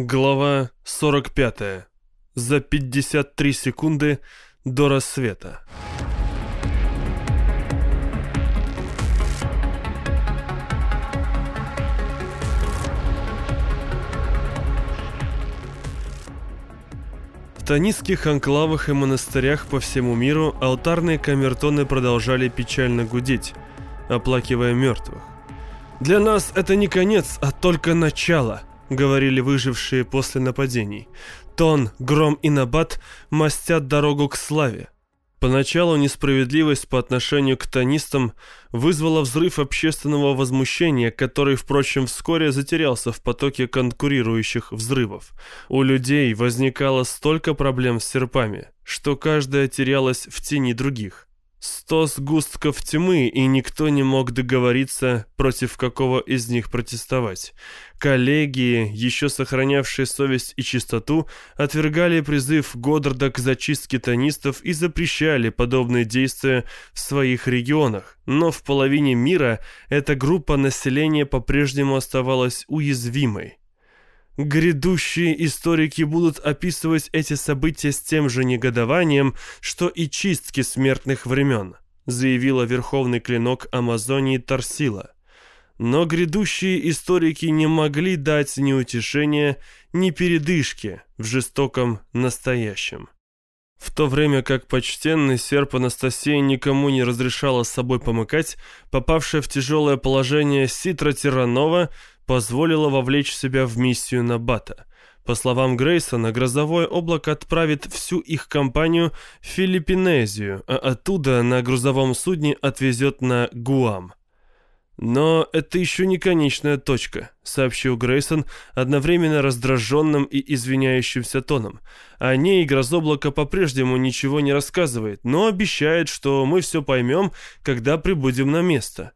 Глава 45. За 53 секунды до рассвета. В тонистских анклавах и монастырях по всему миру алтарные камертоны продолжали печально гудеть, оплакивая мертвых. «Для нас это не конец, а только начало», — говорили выжившие после нападений. Тон, Гром и Набат мастят дорогу к славе. Поначалу несправедливость по отношению к тонистам вызвала взрыв общественного возмущения, который, впрочем, вскоре затерялся в потоке конкурирующих взрывов. У людей возникало столько проблем с серпами, что каждая терялась в тени других. Сто сгустков тьмы, и никто не мог договориться, против какого из них протестовать. Коллегии, еще сохранявшие совесть и чистоту, отвергали призыв Годдарда к зачистке тонистов и запрещали подобные действия в своих регионах. Но в половине мира эта группа населения по-прежнему оставалась уязвимой. Грядущие историки будут описывать эти события с тем же негодованием, что и чистки смертных времен, заявила верховный клинок Амазонии Тарсила. Но грядущие историки не могли дать ни утешения, ни передышки в жестоком настоящем. В то время как почтенный серп Анастасия никому не разрешала с собой помыкать, попавшая в тяжелое положение Ситра Тиранова позволила вовлечь себя в миссию Набата. По словам Грейсона, грозовое облако отправит всю их компанию в Филиппинезию, а оттуда на грузовом судне отвезет на Гуам. «Но это еще не конечная точка», — сообщил Грейсон одновременно раздраженным и извиняющимся тоном. О ней грозоблако по-прежнему ничего не рассказывает, но обещает, что мы все поймем, когда прибудем на место.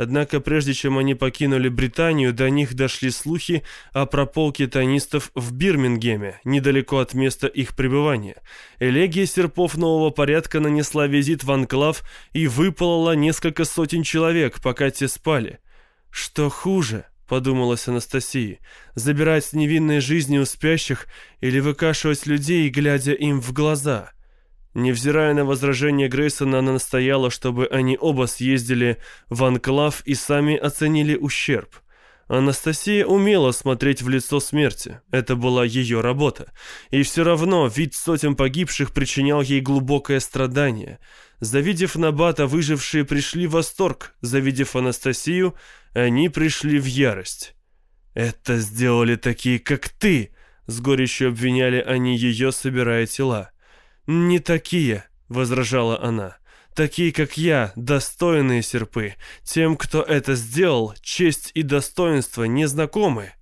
Однако прежде чем они покинули Британию, до них дошли слухи о прополке тонистов в Бирмингеме, недалеко от места их пребывания. Элегия серпов нового порядка нанесла визит в анклав и выпалала несколько сотен человек, пока те спали. «Что хуже?» — подумалась Анастасии. «Забирать невинные жизни у спящих или выкашивать людей, глядя им в глаза?» Невзирая на возражение Грейсона, она настояла, чтобы они оба съездили в анклав и сами оценили ущерб. Анастасия умела смотреть в лицо смерти. Это была ее работа. И все равно вид сотен погибших причинял ей глубокое страдание. Завидев Набата, выжившие пришли в восторг. Завидев Анастасию, они пришли в ярость. «Это сделали такие, как ты!» С горечью обвиняли они ее, собирая тела. «Не такие», — возражала она. «Такие, как я, достойные серпы. Тем, кто это сделал, честь и достоинство незнакомы».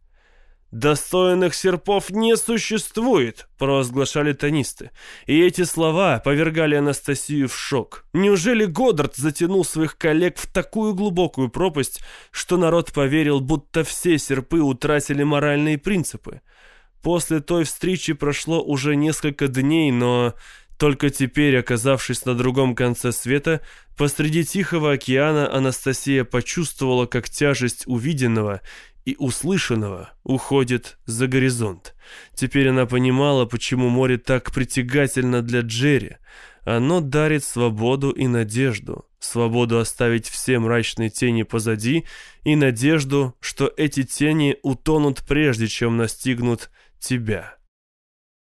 «Достойных серпов не существует», — провозглашали тонисты. И эти слова повергали Анастасию в шок. Неужели Годдард затянул своих коллег в такую глубокую пропасть, что народ поверил, будто все серпы утратили моральные принципы? После той встречи прошло уже несколько дней, но только теперь, оказавшись на другом конце света, посреди Тихого океана Анастасия почувствовала, как тяжесть увиденного и услышанного уходит за горизонт. Теперь она понимала, почему море так притягательно для Джерри. Оно дарит свободу и надежду. Свободу оставить все мрачные тени позади и надежду, что эти тени утонут прежде, чем настигнут тебя.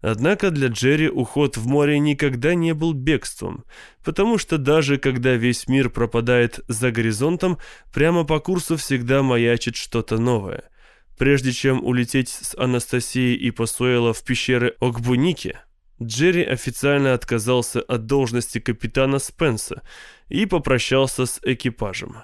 Однако для Джерри уход в море никогда не был бегством, потому что даже когда весь мир пропадает за горизонтом, прямо по курсу всегда маячит что-то новое. Прежде чем улететь с Анастасией и Пасуэла в пещеры Окбуники, Джерри официально отказался от должности капитана Спенса и попрощался с экипажем.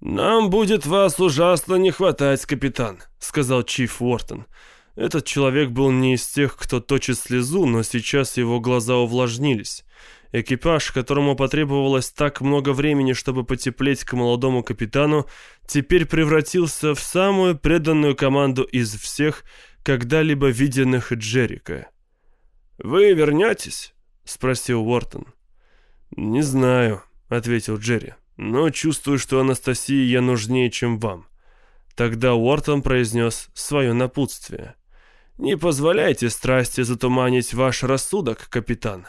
«Нам будет вас ужасно не хватать, капитан», — сказал Чиф Уортон. Этот человек был не из тех, кто точит слезу, но сейчас его глаза увлажнились. Экипаж, которому потребовалось так много времени, чтобы потеплеть к молодому капитану, теперь превратился в самую преданную команду из всех, когда-либо виденных Джерика. «Вы вернетесь?» — спросил Уортон. «Не знаю», — ответил Джерри, — «но чувствую, что Анастасии я нужнее, чем вам». Тогда Уортон произнес свое напутствие — Не позволяйте страсти затуманить ваш рассудок, капитан.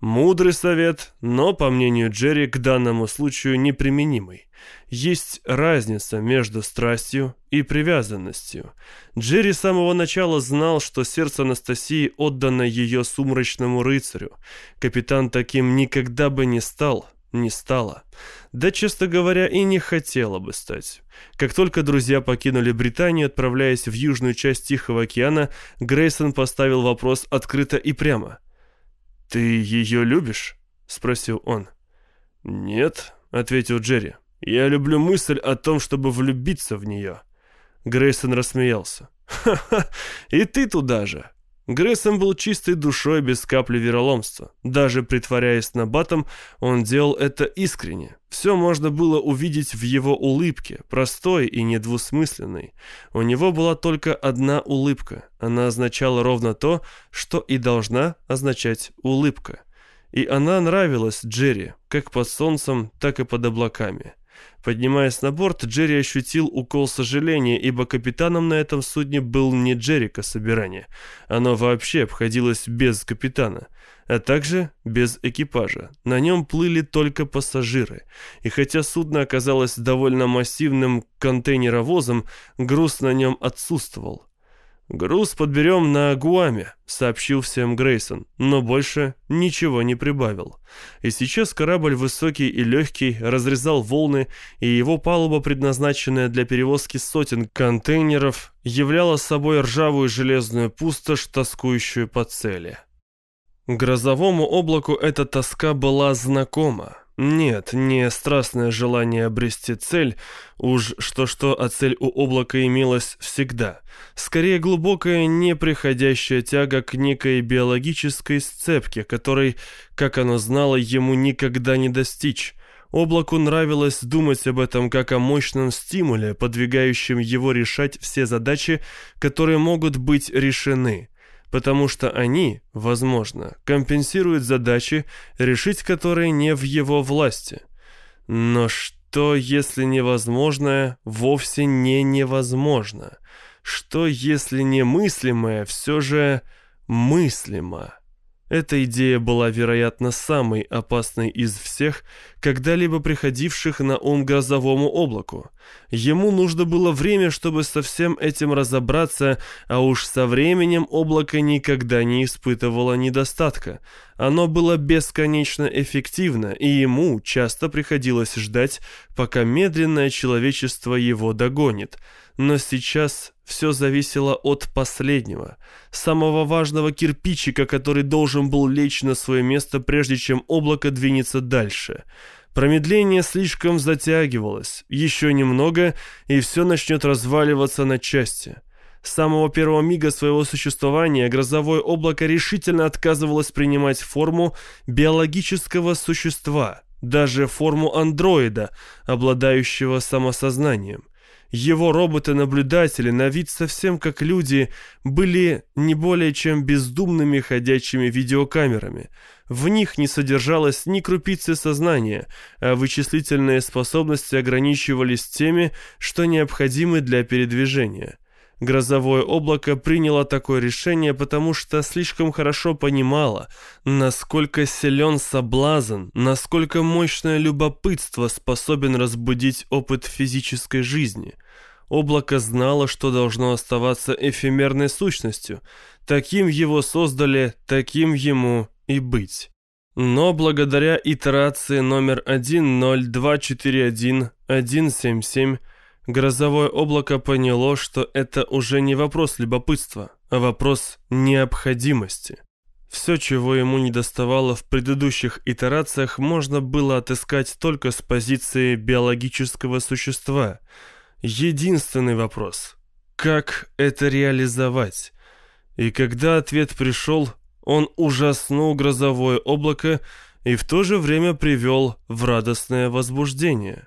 Мудрый совет, но, по мнению Джерри, к данному случаю неприменимый. Есть разница между страстью и привязанностью. Джерри с самого начала знал, что сердце Анастасии отдано ее сумрачному рыцарю. Капитан таким никогда бы не стал, не стала. Да, честно говоря, и не хотела бы стать. Как только друзья покинули Британию, отправляясь в южную часть Тихого океана, Грейсон поставил вопрос открыто и прямо – «Ты ее любишь?» — спросил он. «Нет», — ответил Джерри. «Я люблю мысль о том, чтобы влюбиться в нее». Грейсон рассмеялся. «Ха-ха, и ты туда же. Грейсон был чистой душой без капли вероломства. Даже притворяясь набатом, он делал это искренне. Все можно было увидеть в его улыбке, простой и недвусмысленной. У него была только одна улыбка. Она означала ровно то, что и должна означать улыбка. И она нравилась Джерри, как под солнцем, так и под облаками. Поднимаясь на борт, Джерри ощутил укол сожаления, ибо капитаном на этом судне был не Джерика собирание. Оно вообще обходилось без капитана, а также без экипажа. На нем плыли только пассажиры. И хотя судно оказалось довольно массивным контейнеровозом, груз на нем отсутствовал. «Груз подберем на Гуаме», — сообщил всем Грейсон, но больше ничего не прибавил. И сейчас корабль высокий и легкий разрезал волны, и его палуба, предназначенная для перевозки сотен контейнеров, являла собой ржавую железную пустошь, тоскующую по цели. Грозовому облаку эта тоска была знакома. Нет, не страстное желание обрести цель, уж что-что, а цель у облака имелась всегда. Скорее глубокая неприходящая тяга к некой биологической сцепке, которой, как оно знало, ему никогда не достичь. Облаку нравилось думать об этом как о мощном стимуле, подвигающем его решать все задачи, которые могут быть решены потому что они, возможно, компенсируют задачи, решить которые не в его власти. Но что, если невозможное вовсе не невозможно? Что, если немыслимое все же мыслимо? Эта идея была, вероятно, самой опасной из всех, когда-либо приходивших на ум грозовому облаку. Ему нужно было время, чтобы со всем этим разобраться, а уж со временем облако никогда не испытывало недостатка. Оно было бесконечно эффективно, и ему часто приходилось ждать, пока медленное человечество его догонит. Но сейчас все зависело от последнего, самого важного кирпичика, который должен был лечь на свое место, прежде чем облако двинется дальше. Промедление слишком затягивалось, еще немного, и все начнет разваливаться на части. С самого первого мига своего существования грозовое облако решительно отказывалось принимать форму биологического существа, даже форму андроида, обладающего самосознанием. Его роботы-наблюдатели, на вид совсем как люди, были не более чем бездумными ходячими видеокамерами. В них не содержалось ни крупицы сознания, а вычислительные способности ограничивались теми, что необходимы для передвижения. Грозовое облако приняло такое решение, потому что слишком хорошо понимало, насколько силен соблазн, насколько мощное любопытство способен разбудить опыт физической жизни. Облако знало, что должно оставаться эфемерной сущностью. Таким его создали, таким ему и быть. Но благодаря итерации номер 10241-177 Грозовое облако поняло, что это уже не вопрос любопытства, а вопрос необходимости. Все, чего ему не доставало в предыдущих итерациях, можно было отыскать только с позиции биологического существа. Единственный вопрос – как это реализовать? И когда ответ пришел, он ужаснул грозовое облако и в то же время привел в радостное возбуждение.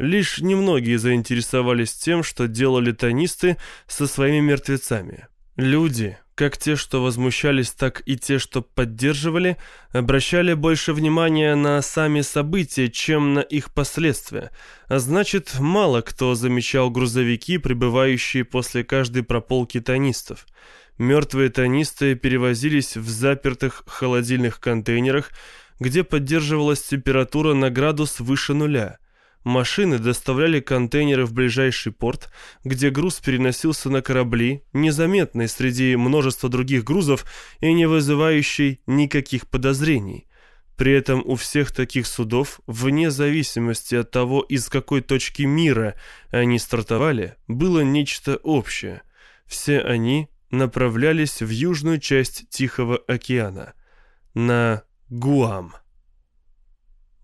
Лишь немногие заинтересовались тем, что делали тонисты со своими мертвецами. Люди, как те, что возмущались, так и те, что поддерживали, обращали больше внимания на сами события, чем на их последствия. А значит, мало кто замечал грузовики, прибывающие после каждой прополки тонистов. Мертвые тонисты перевозились в запертых холодильных контейнерах, где поддерживалась температура на градус выше нуля. Машины доставляли контейнеры в ближайший порт, где груз переносился на корабли, незаметный среди множества других грузов и не вызывающий никаких подозрений. При этом у всех таких судов, вне зависимости от того, из какой точки мира они стартовали, было нечто общее. Все они направлялись в южную часть Тихого океана, на Гуам.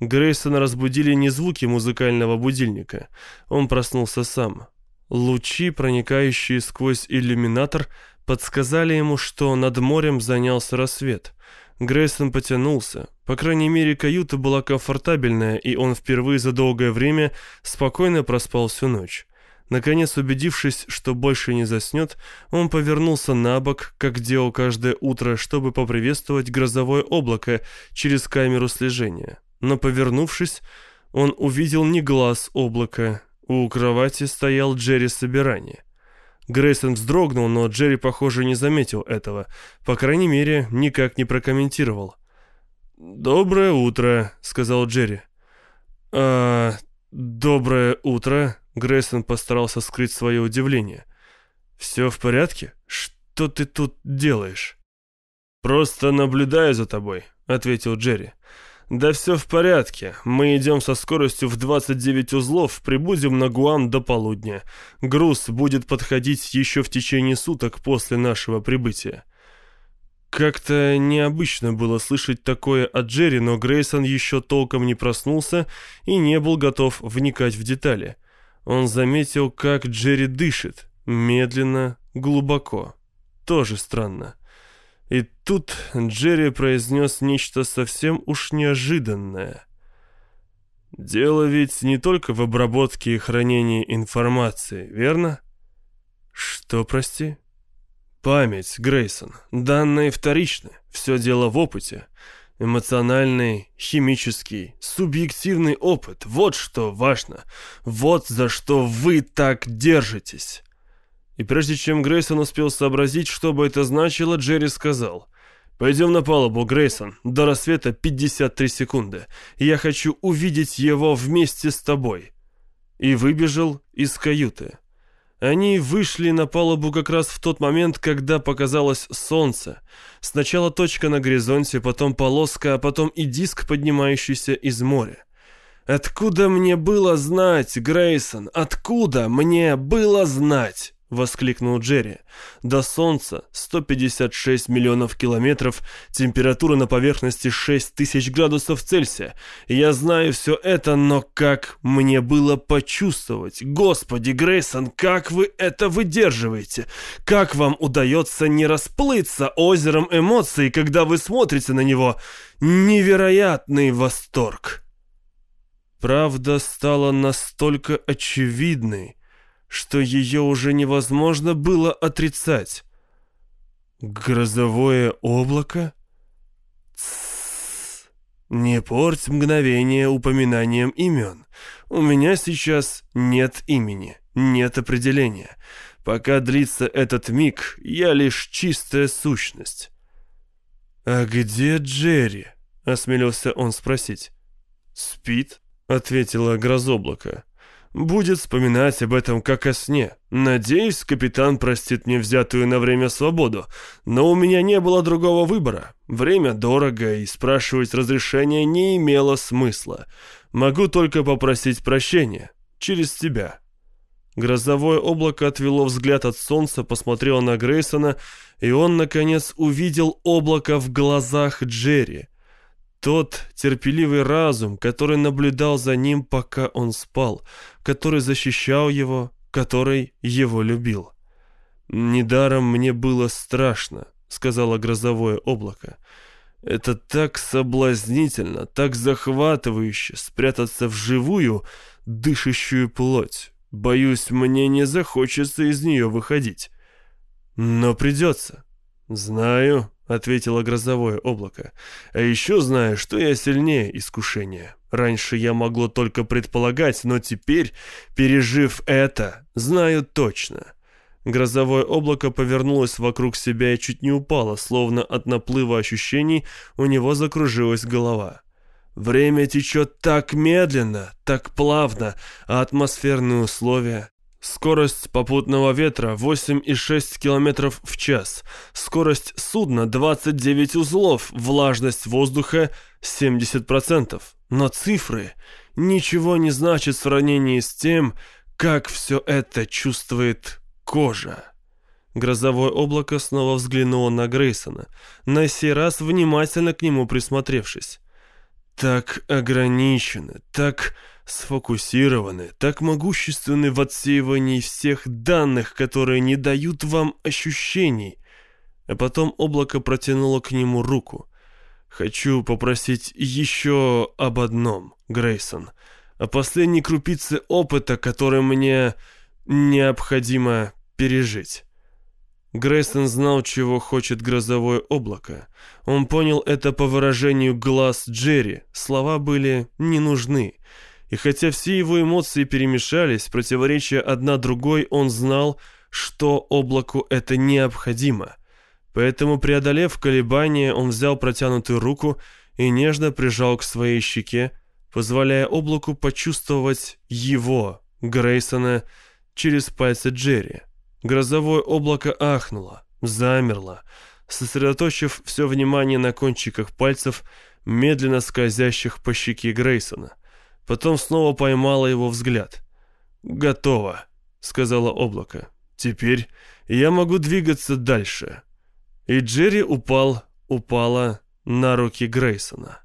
Грейсона разбудили не звуки музыкального будильника. Он проснулся сам. Лучи, проникающие сквозь иллюминатор, подсказали ему, что над морем занялся рассвет. Грейсон потянулся. По крайней мере, каюта была комфортабельная, и он впервые за долгое время спокойно проспал всю ночь. Наконец, убедившись, что больше не заснет, он повернулся на бок, как делал каждое утро, чтобы поприветствовать грозовое облако через камеру слежения но, повернувшись, он увидел не глаз облака. У кровати стоял Джерри Собирание. Грейсон вздрогнул, но Джерри, похоже, не заметил этого. По крайней мере, никак не прокомментировал. «Доброе утро», — сказал Джерри. «А, доброе утро», — Грейсон постарался скрыть свое удивление. «Все в порядке? Что ты тут делаешь?» «Просто наблюдаю за тобой», — ответил Джерри. «Да все в порядке. Мы идем со скоростью в 29 узлов, прибудем на Гуам до полудня. Груз будет подходить еще в течение суток после нашего прибытия». Как-то необычно было слышать такое от Джерри, но Грейсон еще толком не проснулся и не был готов вникать в детали. Он заметил, как Джерри дышит, медленно, глубоко. Тоже странно. И тут Джерри произнес нечто совсем уж неожиданное. «Дело ведь не только в обработке и хранении информации, верно?» «Что, прости?» «Память, Грейсон. Данные вторичны. Все дело в опыте. Эмоциональный, химический, субъективный опыт. Вот что важно. Вот за что вы так держитесь. И прежде чем Грейсон успел сообразить, что бы это значило, Джерри сказал «Пойдем на палубу, Грейсон. До рассвета 53 секунды. Я хочу увидеть его вместе с тобой». И выбежал из каюты. Они вышли на палубу как раз в тот момент, когда показалось солнце. Сначала точка на горизонте, потом полоска, а потом и диск, поднимающийся из моря. «Откуда мне было знать, Грейсон? Откуда мне было знать?» — воскликнул Джерри. «До Солнца 156 миллионов километров, температура на поверхности 6 тысяч градусов Цельсия. Я знаю все это, но как мне было почувствовать? Господи, Грейсон, как вы это выдерживаете? Как вам удается не расплыться озером эмоций, когда вы смотрите на него? Невероятный восторг!» Правда стала настолько очевидной, что ее уже невозможно было отрицать. Грозовое облако? Не порть мгновение упоминанием имен. У меня сейчас нет имени, нет определения. Пока длится этот миг, я лишь чистая сущность. «А где Джерри?» — осмелился он спросить. «Спит», — ответила грозоблако. Будет вспоминать об этом как о сне. Надеюсь, капитан простит мне взятую на время свободу, но у меня не было другого выбора. Время дорого, и спрашивать разрешения не имело смысла. Могу только попросить прощения. Через тебя». Грозовое облако отвело взгляд от солнца, посмотрело на Грейсона, и он, наконец, увидел облако в глазах Джерри. Тот терпеливый разум, который наблюдал за ним, пока он спал, который защищал его, который его любил. «Недаром мне было страшно», — сказала грозовое облако. «Это так соблазнительно, так захватывающе спрятаться в живую, дышащую плоть. Боюсь, мне не захочется из нее выходить. Но придется. «Знаю», — ответило грозовое облако. «А еще знаю, что я сильнее искушения. Раньше я могло только предполагать, но теперь, пережив это, знаю точно». Грозовое облако повернулось вокруг себя и чуть не упало, словно от наплыва ощущений у него закружилась голова. Время течет так медленно, так плавно, а атмосферные условия Скорость попутного ветра 8,6 км в час. Скорость судна 29 узлов. Влажность воздуха 70%. Но цифры ничего не значат в сравнении с тем, как все это чувствует кожа. Грозовое облако снова взглянуло на Грейсона, на сей раз внимательно к нему присмотревшись. Так ограничены, так сфокусированы, так могущественны в отсеивании всех данных, которые не дают вам ощущений. А потом облако протянуло к нему руку. «Хочу попросить еще об одном, Грейсон, о последней крупице опыта, который мне необходимо пережить». Грейсон знал, чего хочет грозовое облако. Он понял это по выражению глаз Джерри. Слова были не нужны. И хотя все его эмоции перемешались, противоречия одна другой, он знал, что облаку это необходимо. Поэтому, преодолев колебания, он взял протянутую руку и нежно прижал к своей щеке, позволяя облаку почувствовать его, Грейсона, через пальцы Джерри. Грозовое облако ахнуло, замерло, сосредоточив все внимание на кончиках пальцев, медленно скользящих по щеке Грейсона – Потом снова поймала его взгляд. «Готово», — сказала облако. «Теперь я могу двигаться дальше». И Джерри упал, упала на руки Грейсона.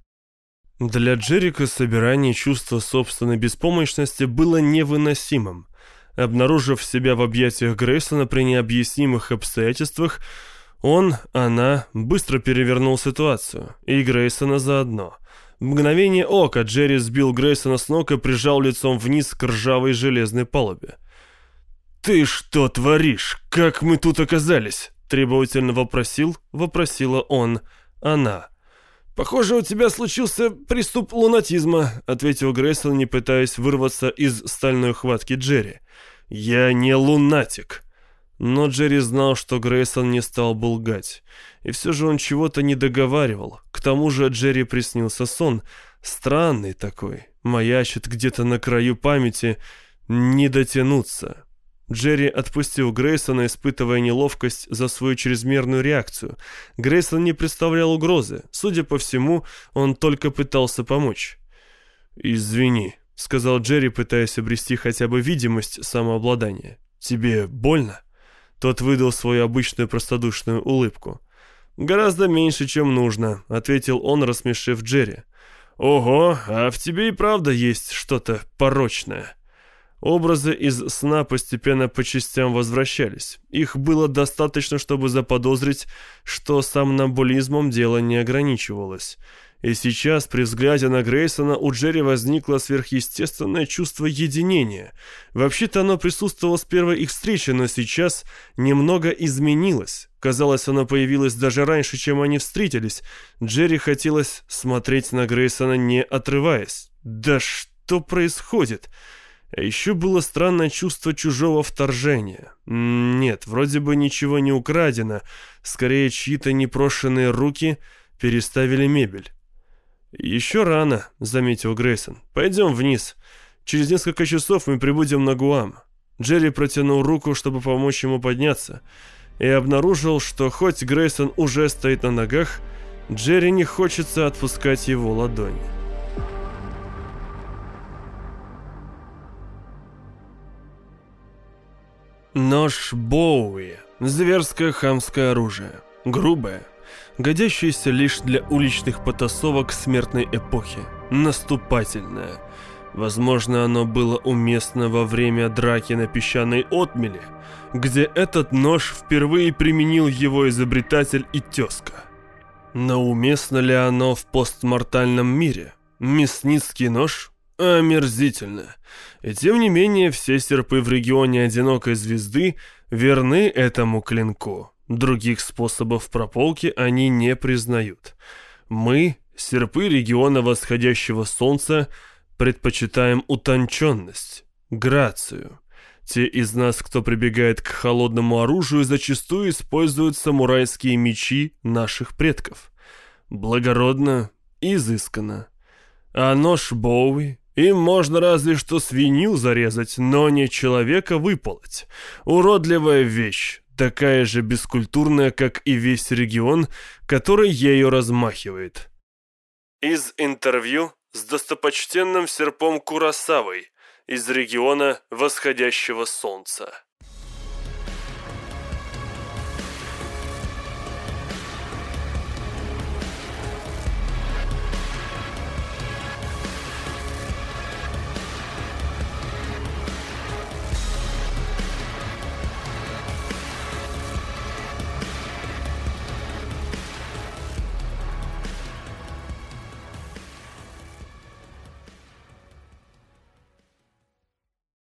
Для Джерика собирание чувства собственной беспомощности было невыносимым. Обнаружив себя в объятиях Грейсона при необъяснимых обстоятельствах, он, она, быстро перевернул ситуацию, и Грейсона заодно. В мгновение ока Джерри сбил Грейсона с ног и прижал лицом вниз к ржавой железной палубе. «Ты что творишь? Как мы тут оказались?» Требовательно вопросил, вопросила он, она. «Похоже, у тебя случился приступ лунатизма», — ответил Грейсон, не пытаясь вырваться из стальной хватки Джерри. «Я не лунатик». Но Джерри знал, что Грейсон не стал бы лгать. И все же он чего-то не договаривал. К тому же Джерри приснился сон. Странный такой. Маячит где-то на краю памяти. Не дотянуться. Джерри отпустил Грейсона, испытывая неловкость за свою чрезмерную реакцию. Грейсон не представлял угрозы. Судя по всему, он только пытался помочь. «Извини», — сказал Джерри, пытаясь обрести хотя бы видимость самообладания. «Тебе больно?» Тот выдал свою обычную простодушную улыбку. «Гораздо меньше, чем нужно», — ответил он, рассмешив Джерри. «Ого, а в тебе и правда есть что-то порочное». Образы из сна постепенно по частям возвращались. Их было достаточно, чтобы заподозрить, что сомнамбулизмом дело не ограничивалось. И сейчас, при взгляде на Грейсона, у Джерри возникло сверхъестественное чувство единения. Вообще-то оно присутствовало с первой их встречи, но сейчас немного изменилось. Казалось, оно появилось даже раньше, чем они встретились. Джерри хотелось смотреть на Грейсона, не отрываясь. «Да что происходит?» А еще было странное чувство чужого вторжения. Нет, вроде бы ничего не украдено. Скорее, чьи-то непрошенные руки переставили мебель. «Еще рано», — заметил Грейсон. «Пойдем вниз. Через несколько часов мы прибудем на Гуам». Джерри протянул руку, чтобы помочь ему подняться, и обнаружил, что хоть Грейсон уже стоит на ногах, Джерри не хочется отпускать его ладонь. Нож Боуи. Зверское хамское оружие. Грубое, годящееся лишь для уличных потасовок смертной эпохи, наступательное. Возможно, оно было уместно во время драки на песчаной отмеле, где этот нож впервые применил его изобретатель и тезка. Но уместно ли оно в постмортальном мире? Мясницкий нож? Омерзительно. И тем не менее, все серпы в регионе одинокой звезды верны этому клинку. Других способов прополки они не признают. Мы, серпы региона восходящего солнца, предпочитаем утонченность, грацию. Те из нас, кто прибегает к холодному оружию, зачастую используют самурайские мечи наших предков. Благородно, изысканно. А нож Боуи, им можно разве что свинью зарезать, но не человека выполоть. Уродливая вещь, такая же бескультурная, как и весь регион, который ею размахивает. Из интервью с достопочтенным серпом Курасавой из региона восходящего солнца.